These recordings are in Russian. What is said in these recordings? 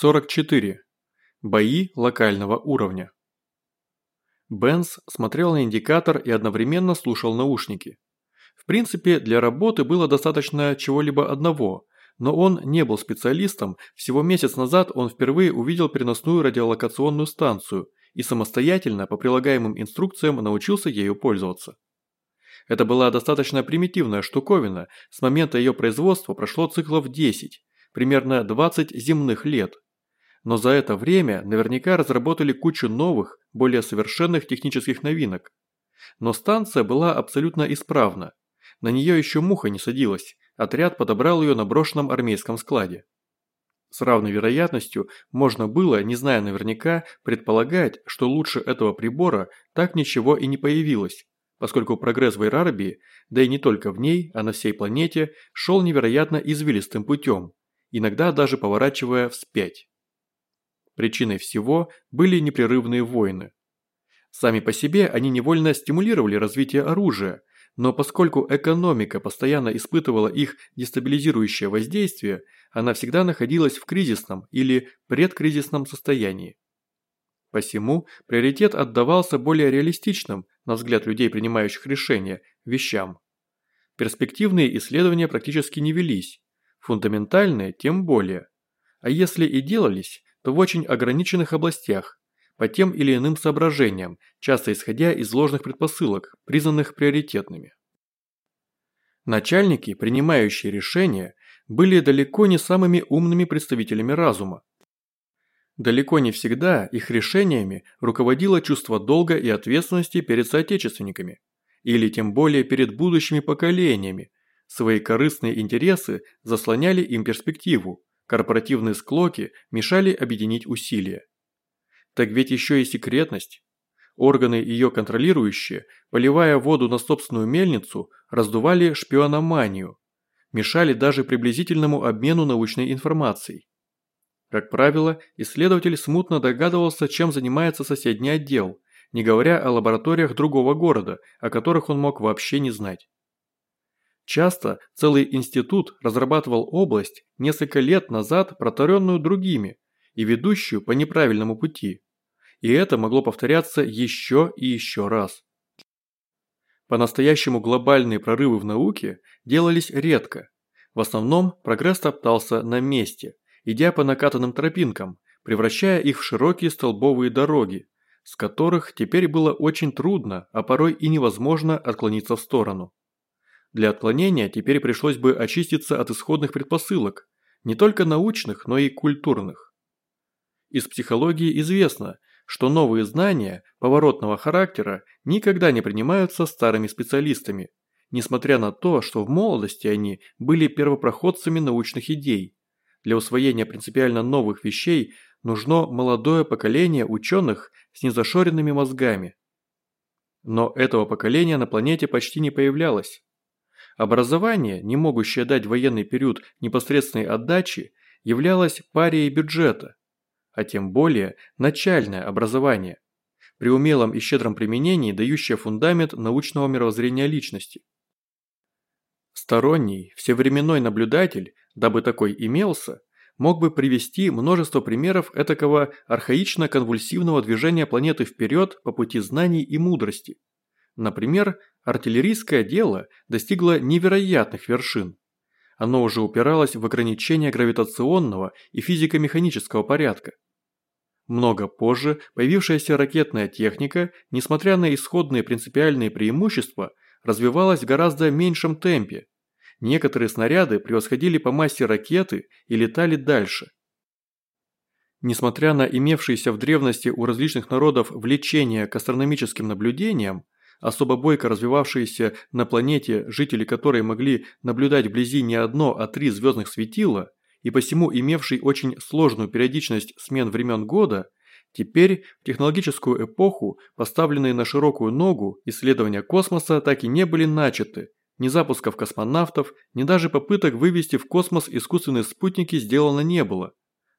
44. Бои локального уровня. Бенс смотрел на индикатор и одновременно слушал наушники. В принципе, для работы было достаточно чего-либо одного, но он не был специалистом, всего месяц назад он впервые увидел переносную радиолокационную станцию и самостоятельно по прилагаемым инструкциям научился ею пользоваться. Это была достаточно примитивная штуковина, с момента ее производства прошло циклов 10, примерно 20 земных лет. Но за это время наверняка разработали кучу новых, более совершенных технических новинок. Но станция была абсолютно исправна. На нее еще муха не садилась, отряд подобрал ее на брошенном армейском складе. С равной вероятностью можно было, не зная наверняка, предполагать, что лучше этого прибора так ничего и не появилось, поскольку прогресс в Ирарбии, да и не только в ней, а на всей планете, шел невероятно извилистым путем, иногда даже поворачивая вспять. Причиной всего были непрерывные войны. Сами по себе они невольно стимулировали развитие оружия, но поскольку экономика постоянно испытывала их дестабилизирующее воздействие, она всегда находилась в кризисном или предкризисном состоянии. Посему приоритет отдавался более реалистичным, на взгляд людей, принимающих решения, вещам. Перспективные исследования практически не велись, фундаментальные тем более. А если и делались, то в очень ограниченных областях, по тем или иным соображениям, часто исходя из ложных предпосылок, признанных приоритетными. Начальники, принимающие решения, были далеко не самыми умными представителями разума. Далеко не всегда их решениями руководило чувство долга и ответственности перед соотечественниками, или тем более перед будущими поколениями, Свои корыстные интересы заслоняли им перспективу, корпоративные склоки мешали объединить усилия. Так ведь еще и секретность. Органы ее контролирующие, поливая воду на собственную мельницу, раздували шпиономанию, мешали даже приблизительному обмену научной информацией. Как правило, исследователь смутно догадывался, чем занимается соседний отдел, не говоря о лабораториях другого города, о которых он мог вообще не знать. Часто целый институт разрабатывал область несколько лет назад протаренную другими и ведущую по неправильному пути. И это могло повторяться еще и еще раз. По-настоящему глобальные прорывы в науке делались редко. В основном прогресс топтался на месте, идя по накатанным тропинкам, превращая их в широкие столбовые дороги, с которых теперь было очень трудно, а порой и невозможно отклониться в сторону. Для отклонения теперь пришлось бы очиститься от исходных предпосылок, не только научных, но и культурных. Из психологии известно, что новые знания поворотного характера никогда не принимаются старыми специалистами, несмотря на то, что в молодости они были первопроходцами научных идей. Для усвоения принципиально новых вещей нужно молодое поколение ученых с незашоренными мозгами. Но этого поколения на планете почти не появлялось. Образование, не могущее дать военный период непосредственной отдачи, являлось парией бюджета, а тем более начальное образование, при умелом и щедром применении дающее фундамент научного мировоззрения личности. Сторонний, всевременной наблюдатель, дабы такой имелся, мог бы привести множество примеров этакого архаично-конвульсивного движения планеты вперед по пути знаний и мудрости. Например, артиллерийское дело достигло невероятных вершин. Оно уже упиралось в ограничения гравитационного и физико-механического порядка. Много позже появившаяся ракетная техника, несмотря на исходные принципиальные преимущества, развивалась в гораздо меньшем темпе. Некоторые снаряды превосходили по массе ракеты и летали дальше. Несмотря на имевшиеся в древности у различных народов влечение к астрономическим наблюдениям, особо бойко развивавшиеся на планете, жители которой могли наблюдать вблизи не одно, а три звездных светила, и посему имевший очень сложную периодичность смен времен года, теперь в технологическую эпоху, поставленные на широкую ногу, исследования космоса так и не были начаты, ни запусков космонавтов, ни даже попыток вывести в космос искусственные спутники сделано не было.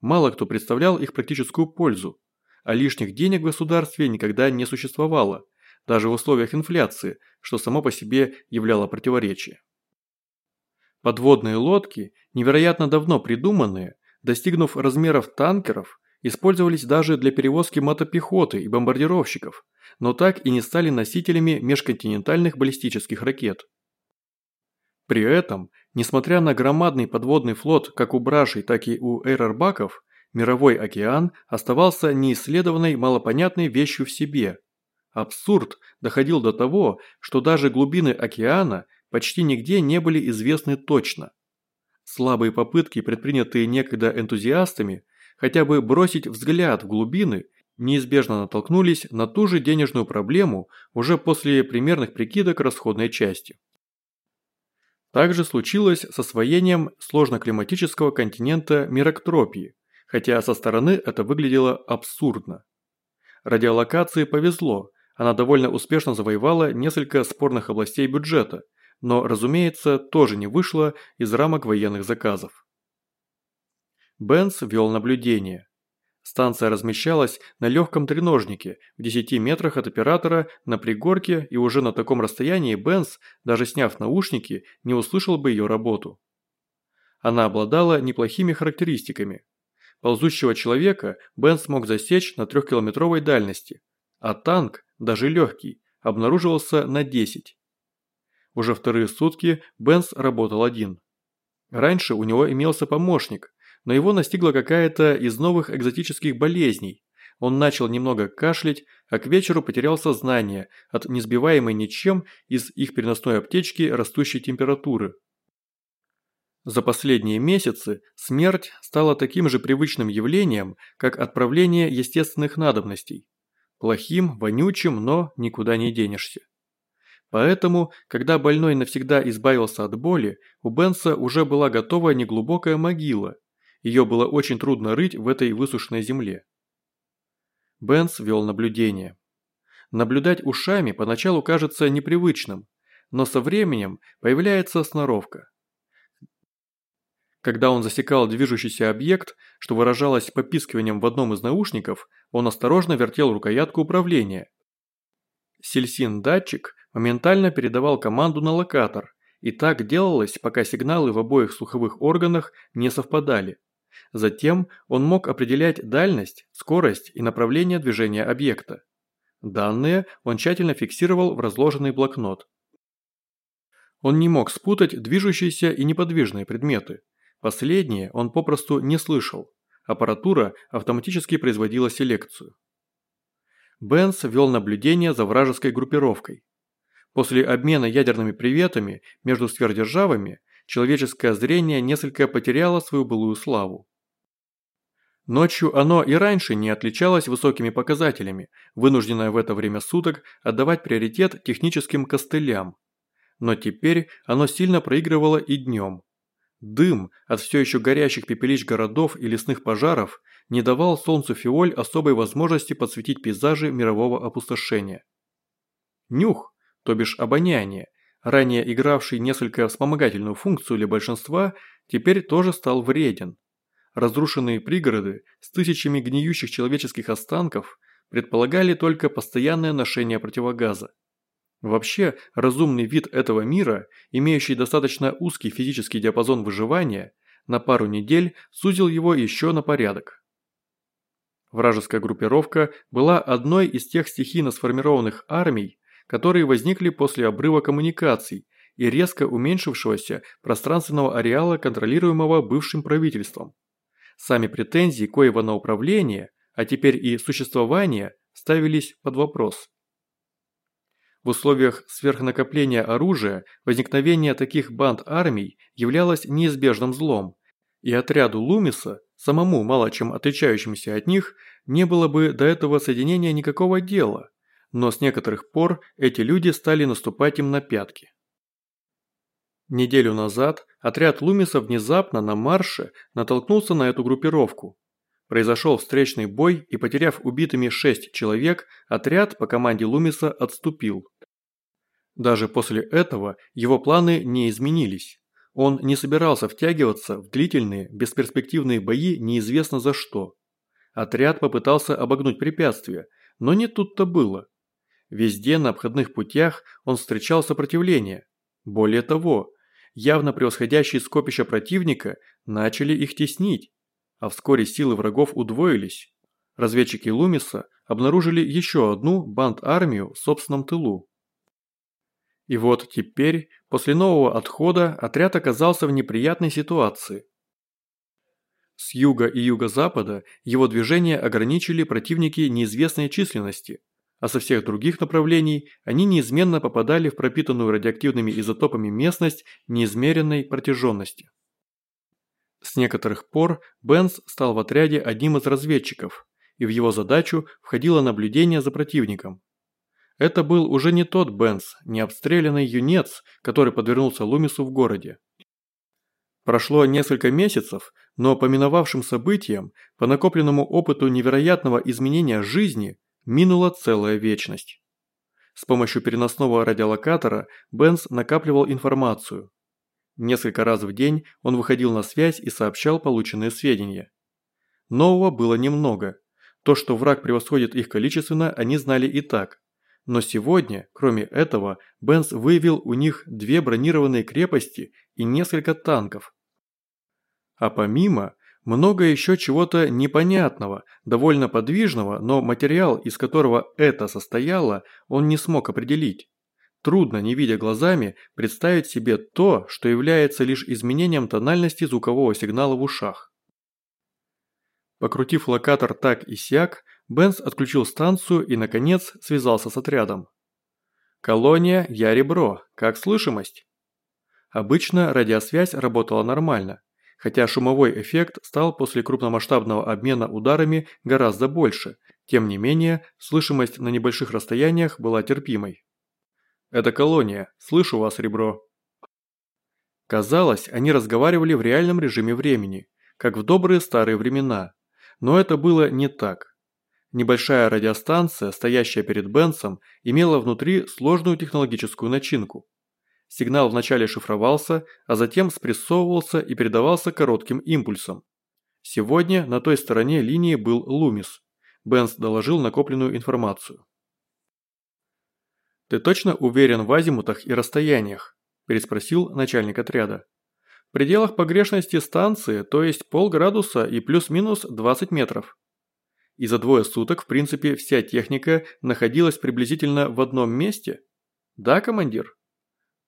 Мало кто представлял их практическую пользу, а лишних денег в государстве никогда не существовало – даже в условиях инфляции, что само по себе являло противоречие. Подводные лодки, невероятно давно придуманные, достигнув размеров танкеров, использовались даже для перевозки мотопехоты и бомбардировщиков, но так и не стали носителями межконтинентальных баллистических ракет. При этом, несмотря на громадный подводный флот как у Брашей, так и у Эйрорбаков, мировой океан оставался неисследованной малопонятной вещью в себе. Абсурд доходил до того, что даже глубины океана почти нигде не были известны точно. Слабые попытки, предпринятые некогда энтузиастами, хотя бы бросить взгляд в глубины, неизбежно натолкнулись на ту же денежную проблему уже после примерных прикидок расходной части. Также случилось с освоением сложноклиматического континента Мирактропии, хотя со стороны это выглядело абсурдно. Радиолокации повезло, она довольно успешно завоевала несколько спорных областей бюджета, но, разумеется, тоже не вышла из рамок военных заказов. Бенц вел наблюдение. Станция размещалась на легком треножнике в 10 метрах от оператора на пригорке и уже на таком расстоянии Бенс, даже сняв наушники, не услышал бы ее работу. Она обладала неплохими характеристиками. Ползущего человека Бенс мог засечь на трехкилометровой дальности, а танк, даже легкий, обнаруживался на 10. Уже вторые сутки Бенс работал один. Раньше у него имелся помощник, но его настигла какая-то из новых экзотических болезней. Он начал немного кашлять, а к вечеру потерял сознание от несбиваемой ничем из их переносной аптечки растущей температуры. За последние месяцы смерть стала таким же привычным явлением, как отправление естественных надобностей. Плохим, вонючим, но никуда не денешься. Поэтому, когда больной навсегда избавился от боли, у Бенса уже была готова неглубокая могила, ее было очень трудно рыть в этой высушенной земле. Бенс вел наблюдение. Наблюдать ушами поначалу кажется непривычным, но со временем появляется сноровка. Когда он засекал движущийся объект, что выражалось попискиванием в одном из наушников, он осторожно вертел рукоятку управления. Сельсин-датчик моментально передавал команду на локатор, и так делалось, пока сигналы в обоих слуховых органах не совпадали. Затем он мог определять дальность, скорость и направление движения объекта. Данные он тщательно фиксировал в разложенный блокнот. Он не мог спутать движущиеся и неподвижные предметы. Последние он попросту не слышал. Аппаратура автоматически производила селекцию. Бенс вел наблюдение за вражеской группировкой. После обмена ядерными приветами между сверхдержавами человеческое зрение несколько потеряло свою былую славу. Ночью оно и раньше не отличалось высокими показателями, вынужденное в это время суток отдавать приоритет техническим костылям. Но теперь оно сильно проигрывало и днем. Дым от все еще горящих пепелищ городов и лесных пожаров не давал солнцу Фиоль особой возможности подсветить пейзажи мирового опустошения. Нюх, то бишь обоняние, ранее игравший несколько вспомогательную функцию для большинства, теперь тоже стал вреден. Разрушенные пригороды с тысячами гниющих человеческих останков предполагали только постоянное ношение противогаза. Вообще, разумный вид этого мира, имеющий достаточно узкий физический диапазон выживания, на пару недель сузил его еще на порядок. Вражеская группировка была одной из тех стихийно сформированных армий, которые возникли после обрыва коммуникаций и резко уменьшившегося пространственного ареала, контролируемого бывшим правительством. Сами претензии Коева на управление, а теперь и существование, ставились под вопрос. В условиях сверхнакопления оружия возникновение таких банд армий являлось неизбежным злом, и отряду Лумиса, самому мало чем отличающимся от них, не было бы до этого соединения никакого дела, но с некоторых пор эти люди стали наступать им на пятки. Неделю назад отряд Лумиса внезапно на марше натолкнулся на эту группировку. Произошел встречный бой и, потеряв убитыми шесть человек, отряд по команде Лумиса отступил. Даже после этого его планы не изменились. Он не собирался втягиваться в длительные, бесперспективные бои неизвестно за что. Отряд попытался обогнуть препятствия, но не тут-то было. Везде на обходных путях он встречал сопротивление. Более того, явно превосходящие скопища противника начали их теснить. а вскоре силы врагов удвоились. Разведчики Лумиса обнаружили еще одну банд-армию в собственном тылу. И вот теперь, после нового отхода, отряд оказался в неприятной ситуации. С юга и юго-запада его движение ограничили противники неизвестной численности, а со всех других направлений они неизменно попадали в пропитанную радиоактивными изотопами местность неизмеренной протяженности. С некоторых пор Бенс стал в отряде одним из разведчиков, и в его задачу входило наблюдение за противником. Это был уже не тот Бенс, не обстрелянный юнец, который подвернулся Лумису в городе. Прошло несколько месяцев, но по миновавшим событиям, по накопленному опыту невероятного изменения жизни, минула целая вечность. С помощью переносного радиолокатора Бенс накапливал информацию. Несколько раз в день он выходил на связь и сообщал полученные сведения. Нового было немного. То, что враг превосходит их количественно, они знали и так. Но сегодня, кроме этого, Бенс выявил у них две бронированные крепости и несколько танков. А помимо, много еще чего-то непонятного, довольно подвижного, но материал, из которого это состояло, он не смог определить. Трудно, не видя глазами, представить себе то, что является лишь изменением тональности звукового сигнала в ушах. Покрутив локатор так и сяк, Бенс отключил станцию и, наконец, связался с отрядом. «Колония, я ребро. Как слышимость?» Обычно радиосвязь работала нормально, хотя шумовой эффект стал после крупномасштабного обмена ударами гораздо больше, тем не менее, слышимость на небольших расстояниях была терпимой. «Это колония. Слышу вас, ребро». Казалось, они разговаривали в реальном режиме времени, как в добрые старые времена. Но это было не так. Небольшая радиостанция, стоящая перед Бенсом, имела внутри сложную технологическую начинку. Сигнал вначале шифровался, а затем спрессовывался и передавался коротким импульсом. Сегодня на той стороне линии был Лумис. Бенс доложил накопленную информацию. «Ты точно уверен в азимутах и расстояниях?» – переспросил начальник отряда. «В пределах погрешности станции, то есть полградуса и плюс-минус 20 метров и за двое суток, в принципе, вся техника находилась приблизительно в одном месте? Да, командир?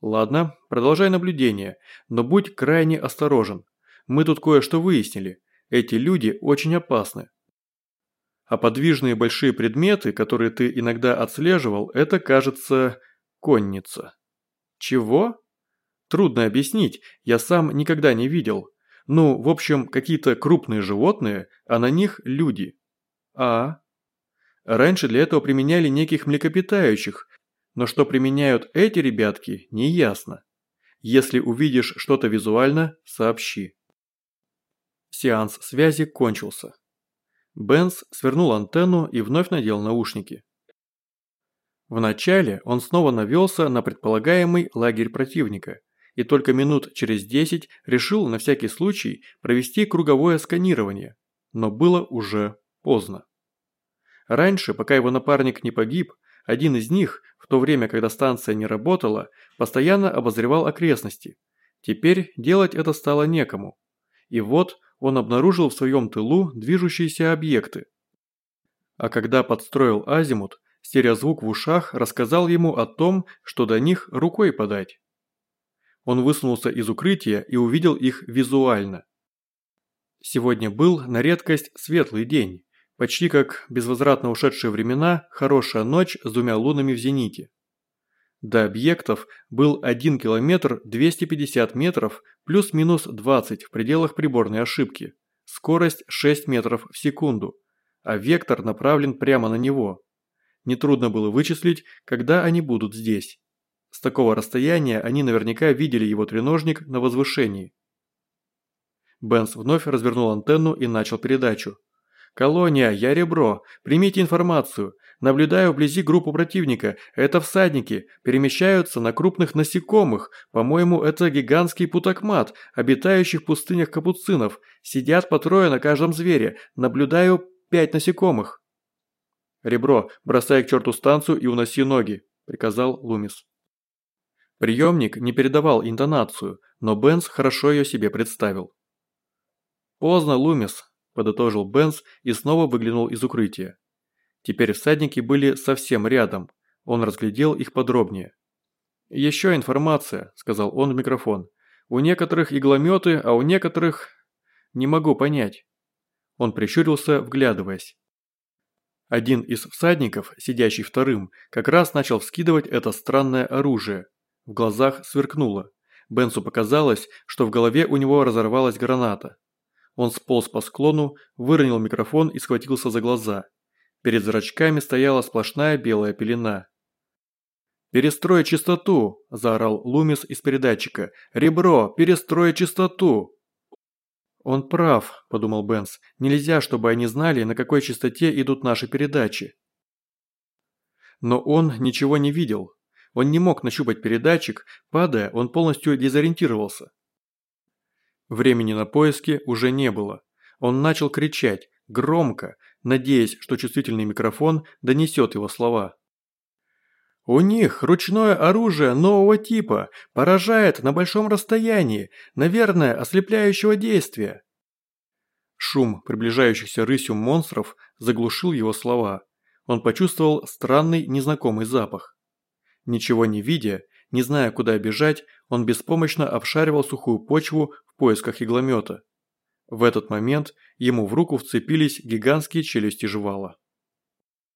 Ладно, продолжай наблюдение, но будь крайне осторожен. Мы тут кое-что выяснили. Эти люди очень опасны. А подвижные большие предметы, которые ты иногда отслеживал, это, кажется, конница. Чего? Трудно объяснить, я сам никогда не видел. Ну, в общем, какие-то крупные животные, а на них люди. А. Раньше для этого применяли неких млекопитающих, но что применяют эти ребятки, не ясно. Если увидишь что-то визуально, сообщи. Сеанс связи кончился. Бенс свернул антенну и вновь надел наушники. Вначале он снова навелся на предполагаемый лагерь противника и только минут через десять решил на всякий случай провести круговое сканирование, но было уже Поздно. Раньше, пока его напарник не погиб, один из них, в то время, когда станция не работала, постоянно обозревал окрестности. Теперь делать это стало некому. И вот он обнаружил в своем тылу движущиеся объекты. А когда подстроил азимут, стереозвук в ушах рассказал ему о том, что до них рукой подать. Он высунулся из укрытия и увидел их визуально. Сегодня был на редкость светлый день, Почти как безвозвратно ушедшие времена, хорошая ночь с двумя лунами в зените. До объектов был 1 километр 250 метров плюс-минус 20 в пределах приборной ошибки, скорость 6 метров в секунду, а вектор направлен прямо на него. Нетрудно было вычислить, когда они будут здесь. С такого расстояния они наверняка видели его треножник на возвышении. Бенс вновь развернул антенну и начал передачу. «Колония, я ребро. Примите информацию. Наблюдаю вблизи группу противника. Это всадники. Перемещаются на крупных насекомых. По-моему, это гигантский путакмат, обитающий в пустынях капуцинов. Сидят по трое на каждом звере. Наблюдаю пять насекомых». «Ребро, бросай к черту станцию и уноси ноги», – приказал Лумис. Приемник не передавал интонацию, но Бенс хорошо ее себе представил. «Поздно, Лумис. – подытожил Бенс и снова выглянул из укрытия. Теперь всадники были совсем рядом, он разглядел их подробнее. «Еще информация», – сказал он в микрофон. «У некоторых иглометы, а у некоторых... не могу понять». Он прищурился, вглядываясь. Один из всадников, сидящий вторым, как раз начал вскидывать это странное оружие. В глазах сверкнуло. Бенсу показалось, что в голове у него разорвалась граната. Он сполз по склону, выронил микрофон и схватился за глаза. Перед зрачками стояла сплошная белая пелена. «Перестрой частоту!» – заорал Лумис из передатчика. «Ребро! Перестрой частоту!» «Он прав», – подумал Бенс. «Нельзя, чтобы они знали, на какой частоте идут наши передачи». Но он ничего не видел. Он не мог нащупать передатчик, падая, он полностью дезориентировался. Времени на поиски уже не было. Он начал кричать, громко, надеясь, что чувствительный микрофон донесет его слова. «У них ручное оружие нового типа, поражает на большом расстоянии, наверное, ослепляющего действия». Шум приближающихся рысью монстров заглушил его слова. Он почувствовал странный незнакомый запах. Ничего не видя, не зная, куда бежать, он беспомощно обшаривал сухую почву в поисках игломета. В этот момент ему в руку вцепились гигантские челюсти жевала.